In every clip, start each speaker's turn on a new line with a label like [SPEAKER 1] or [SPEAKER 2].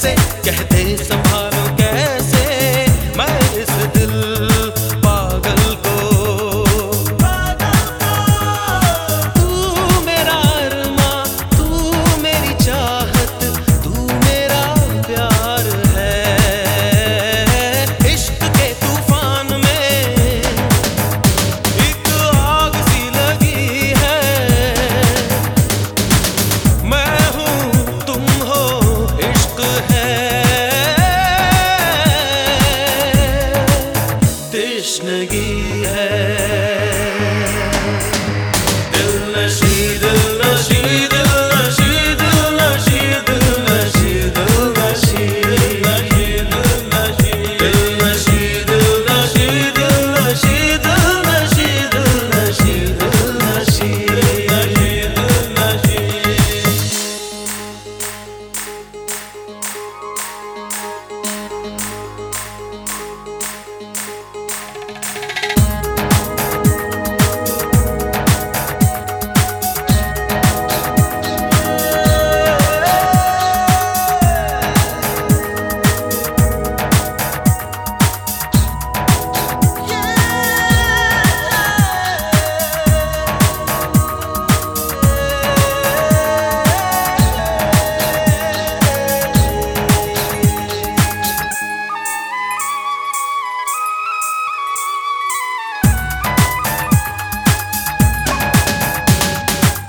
[SPEAKER 1] कैसे कहते सब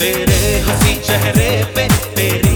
[SPEAKER 1] तेरे हँसी चेहरे पे तेरी